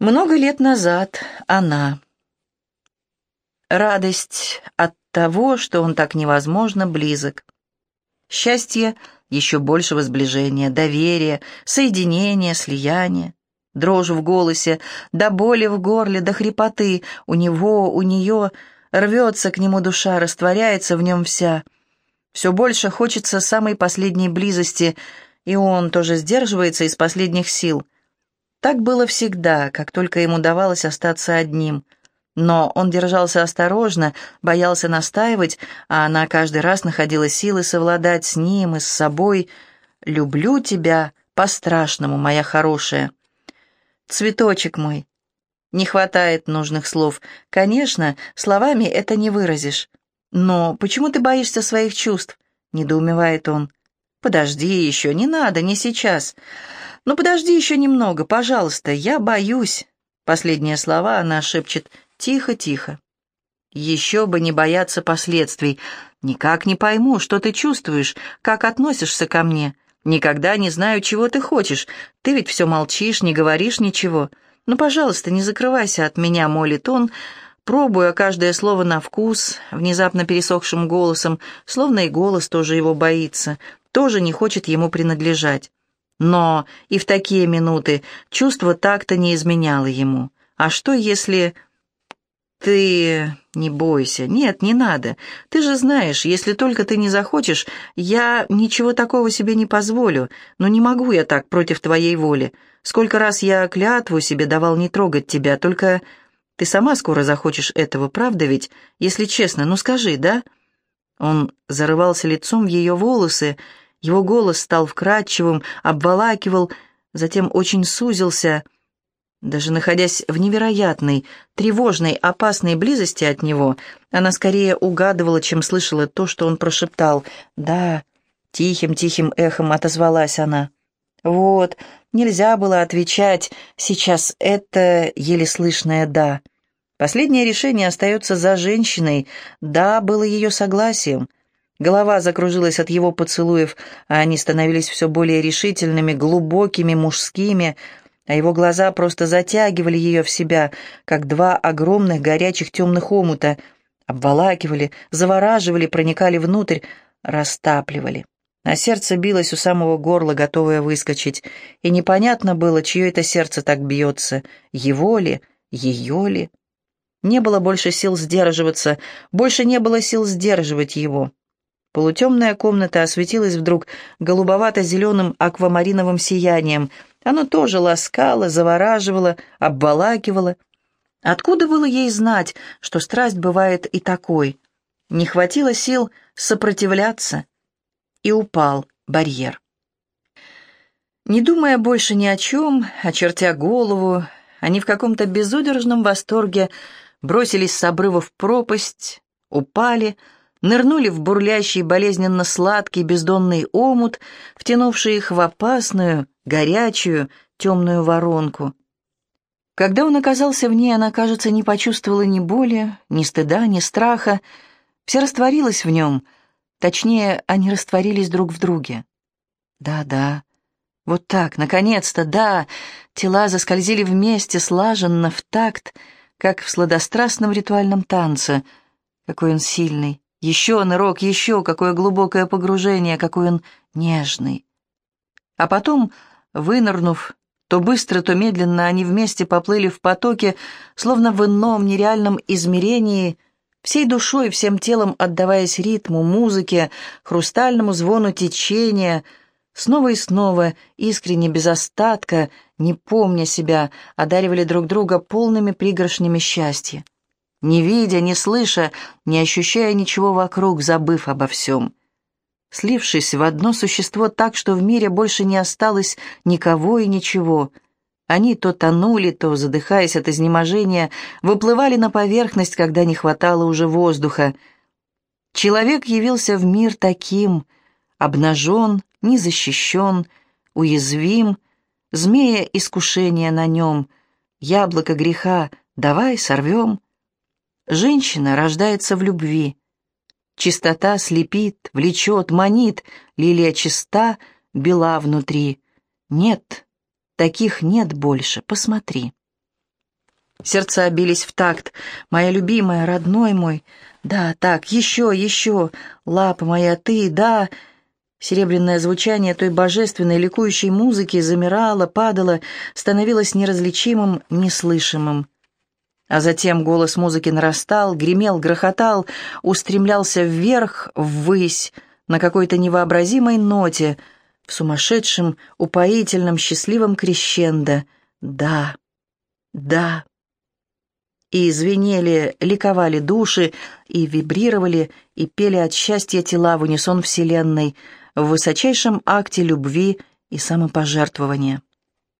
Много лет назад она. Радость от того, что он так невозможно близок. Счастье еще большего сближения, доверия, соединения, слияния. Дрожь в голосе, до боли в горле, до хрипоты. У него, у нее рвется к нему душа, растворяется в нем вся. Все больше хочется самой последней близости, и он тоже сдерживается из последних сил — так было всегда, как только ему давалось остаться одним. Но он держался осторожно, боялся настаивать, а она каждый раз находила силы совладать с ним и с собой. «Люблю тебя по-страшному, моя хорошая». «Цветочек мой». Не хватает нужных слов. Конечно, словами это не выразишь. «Но почему ты боишься своих чувств?» — недоумевает он. «Подожди еще, не надо, не сейчас. «Ну подожди еще немного, пожалуйста, я боюсь». Последние слова она шепчет «тихо-тихо». «Еще бы не бояться последствий. Никак не пойму, что ты чувствуешь, как относишься ко мне. Никогда не знаю, чего ты хочешь. Ты ведь все молчишь, не говоришь ничего. Ну, пожалуйста, не закрывайся от меня», — молит он, пробуя каждое слово на вкус, внезапно пересохшим голосом, словно и голос тоже его боится, тоже не хочет ему принадлежать. Но и в такие минуты чувство так-то не изменяло ему. А что, если... «Ты не бойся. Нет, не надо. Ты же знаешь, если только ты не захочешь, я ничего такого себе не позволю. Но не могу я так против твоей воли. Сколько раз я клятву себе давал не трогать тебя, только ты сама скоро захочешь этого, правда ведь? Если честно, ну скажи, да?» Он зарывался лицом в ее волосы, его голос стал вкрадчивым, обволакивал, затем очень сузился. Даже находясь в невероятной, тревожной, опасной близости от него, она скорее угадывала, чем слышала то, что он прошептал. «Да», — тихим-тихим эхом отозвалась она. «Вот, нельзя было отвечать, сейчас это еле слышное «да». Последнее решение остается за женщиной, «да» было ее согласием. Голова закружилась от его поцелуев, а они становились все более решительными, глубокими, мужскими, а его глаза просто затягивали ее в себя, как два огромных горячих темных омута, обволакивали, завораживали, проникали внутрь, растапливали. А сердце билось у самого горла, готовое выскочить, и непонятно было, чье это сердце так бьется, его ли, ее ли. Не было больше сил сдерживаться, больше не было сил сдерживать его. Полутемная комната осветилась вдруг голубовато-зеленым аквамариновым сиянием. Оно тоже ласкало, завораживало, обволакивало. Откуда было ей знать, что страсть бывает и такой? Не хватило сил сопротивляться, и упал барьер. Не думая больше ни о чем, очертя голову, они в каком-то безудержном восторге бросились с обрыва в пропасть, упали, нырнули в бурлящий, болезненно сладкий бездонный омут, втянувший их в опасную, горячую, темную воронку. Когда он оказался в ней, она, кажется, не почувствовала ни боли, ни стыда, ни страха. Все растворилось в нем. Точнее, они растворились друг в друге. Да-да, вот так, наконец-то, да, тела заскользили вместе, слаженно, в такт, как в сладострастном ритуальном танце. Какой он сильный, еще нырок, еще какое глубокое погружение, какой он нежный. А потом, вынырнув, то быстро, то медленно они вместе поплыли в потоке, словно в ином нереальном измерении, всей душой, всем телом отдаваясь ритму, музыке, хрустальному звону течения, снова и снова, искренне, без остатка, не помня себя, одаривали друг друга полными пригоршнями счастья не видя, не слыша, не ощущая ничего вокруг, забыв обо всем. Слившись в одно существо так, что в мире больше не осталось никого и ничего, они то тонули, то, задыхаясь от изнеможения, выплывали на поверхность, когда не хватало уже воздуха. Человек явился в мир таким, обнажен, незащищен, уязвим, змея искушения на нем, яблоко греха, давай сорвем — Женщина рождается в любви. Чистота слепит, влечет, манит, лилия чиста, бела внутри. Нет, таких нет больше, посмотри. Сердца бились в такт. «Моя любимая, родной мой!» «Да, так, еще, еще! Лапа моя, ты, да!» Серебряное звучание той божественной ликующей музыки замирало, падало, становилось неразличимым, неслышимым. А затем голос музыки нарастал, гремел, грохотал, устремлялся вверх, ввысь, на какой-то невообразимой ноте, в сумасшедшем, упоительном, счастливом крещендо. Да, да. И звенели, ликовали души, и вибрировали, и пели от счастья тела в унисон Вселенной, в высочайшем акте любви и самопожертвования.